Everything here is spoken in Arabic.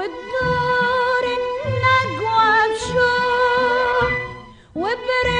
والدور النجوى بشوق وبرد